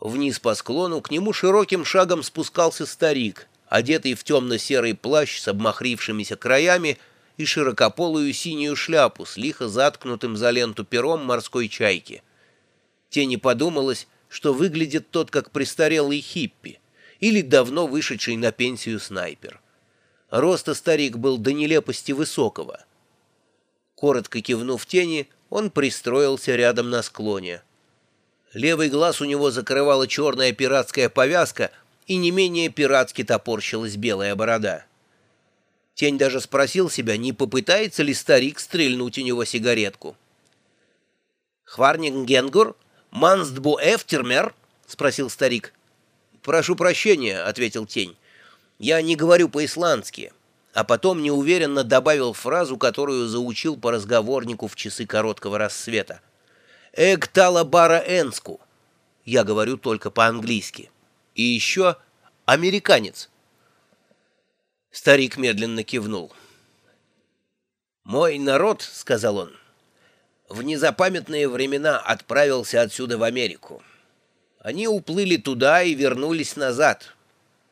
Вниз по склону к нему широким шагом спускался старик, одетый в темно-серый плащ с обмахрившимися краями и широкополую синюю шляпу с лихо заткнутым за ленту пером морской чайки. Тени подумалось, что выглядит тот как престарелый хиппи или давно вышедший на пенсию снайпер. Роста старик был до нелепости высокого. Коротко кивнув тени, он пристроился рядом на склоне. Левый глаз у него закрывала черная пиратская повязка, и не менее пиратски топорщилась белая борода. Тень даже спросил себя, не попытается ли старик стрельнуть у него сигаретку. «Хварнингенгур? Манстбу эфтермер?» — спросил старик. «Прошу прощения», — ответил тень. «Я не говорю по-исландски» а потом неуверенно добавил фразу, которую заучил по разговорнику в часы короткого рассвета. «Эгтала бара энску». Я говорю только по-английски. И еще «американец». Старик медленно кивнул. «Мой народ», — сказал он, — «в незапамятные времена отправился отсюда в Америку. Они уплыли туда и вернулись назад.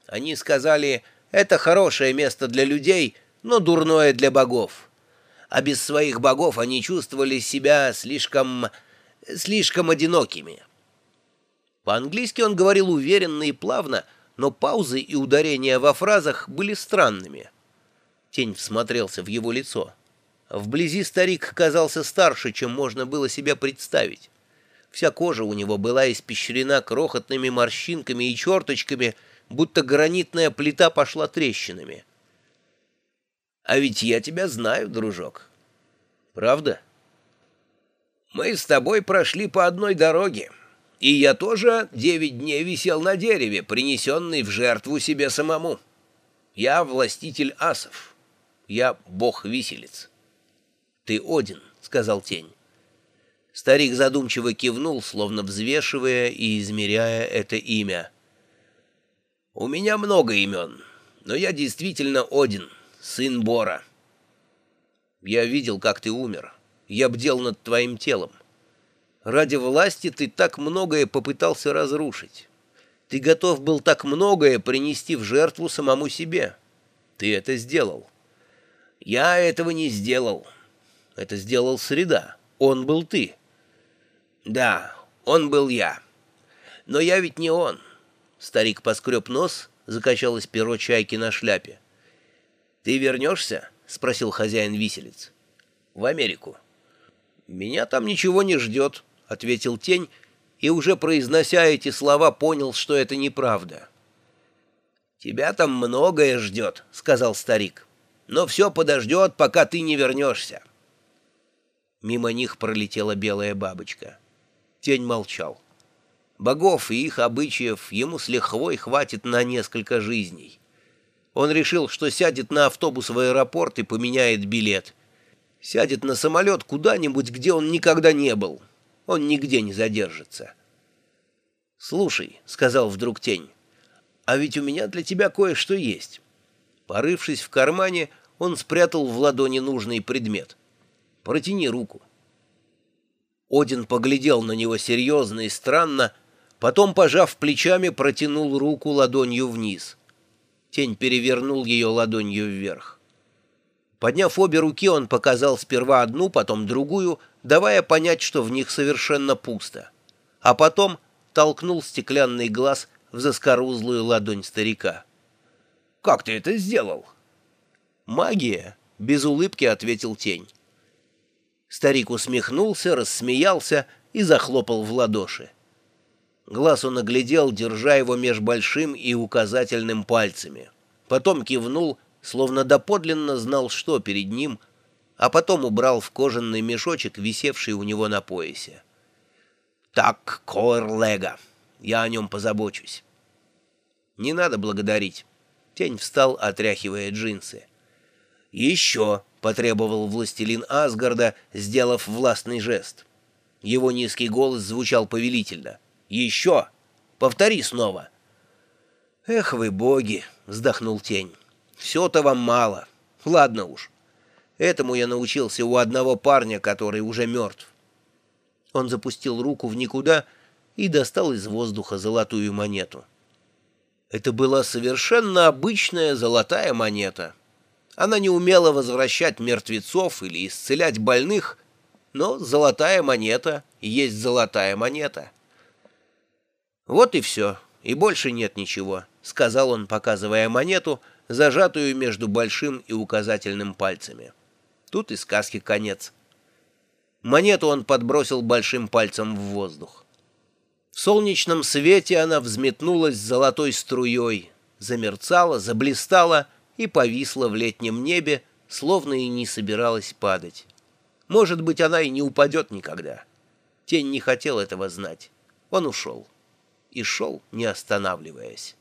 Они сказали это хорошее место для людей, но дурное для богов. А без своих богов они чувствовали себя слишком... слишком одинокими. По-английски он говорил уверенно и плавно, но паузы и ударения во фразах были странными. Тень всмотрелся в его лицо. Вблизи старик казался старше, чем можно было себе представить. Вся кожа у него была испещрена крохотными морщинками и черточками, будто гранитная плита пошла трещинами. «А ведь я тебя знаю, дружок». «Правда?» «Мы с тобой прошли по одной дороге, и я тоже девять дней висел на дереве, принесенный в жертву себе самому. Я властитель асов, я бог-виселец». «Ты Один», — сказал тень. Старик задумчиво кивнул, словно взвешивая и измеряя это имя — у меня много имен, но я действительно Один, сын Бора. Я видел, как ты умер. Я бдел над твоим телом. Ради власти ты так многое попытался разрушить. Ты готов был так многое принести в жертву самому себе. Ты это сделал. Я этого не сделал. Это сделал Среда. Он был ты. Да, он был я. Но я ведь не он. Старик поскреб нос, закачалось перо чайки на шляпе. «Ты вернешься?» — спросил хозяин виселиц. «В Америку». «Меня там ничего не ждет», — ответил тень, и уже произнося эти слова, понял, что это неправда. «Тебя там многое ждет», — сказал старик. «Но все подождет, пока ты не вернешься». Мимо них пролетела белая бабочка. Тень молчал. Богов и их обычаев ему с лихвой хватит на несколько жизней. Он решил, что сядет на автобус в аэропорт и поменяет билет. Сядет на самолет куда-нибудь, где он никогда не был. Он нигде не задержится. «Слушай», — сказал вдруг тень, — «а ведь у меня для тебя кое-что есть». Порывшись в кармане, он спрятал в ладони нужный предмет. «Протяни руку». Один поглядел на него серьезно и странно, — Потом, пожав плечами, протянул руку ладонью вниз. Тень перевернул ее ладонью вверх. Подняв обе руки, он показал сперва одну, потом другую, давая понять, что в них совершенно пусто. А потом толкнул стеклянный глаз в заскорузлую ладонь старика. «Как ты это сделал?» «Магия», — без улыбки ответил тень. Старик усмехнулся, рассмеялся и захлопал в ладоши. Глаз он оглядел, держа его меж большим и указательным пальцами. Потом кивнул, словно доподлинно знал, что перед ним, а потом убрал в кожаный мешочек, висевший у него на поясе. «Так, Коэрлега, я о нем позабочусь». «Не надо благодарить». Тень встал, отряхивая джинсы. «Еще», — потребовал властелин Асгарда, сделав властный жест. Его низкий голос звучал повелительно — еще! Повтори снова!» «Эх вы, боги!» — вздохнул тень. «Все-то вам мало. Ладно уж. Этому я научился у одного парня, который уже мертв». Он запустил руку в никуда и достал из воздуха золотую монету. Это была совершенно обычная золотая монета. Она не умела возвращать мертвецов или исцелять больных, но золотая монета есть золотая монета. «Вот и все, и больше нет ничего», — сказал он, показывая монету, зажатую между большим и указательным пальцами. Тут и сказки конец. Монету он подбросил большим пальцем в воздух. В солнечном свете она взметнулась золотой струей, замерцала, заблистала и повисла в летнем небе, словно и не собиралась падать. Может быть, она и не упадет никогда. Тень не хотел этого знать. Он ушел. И шел, не останавливаясь.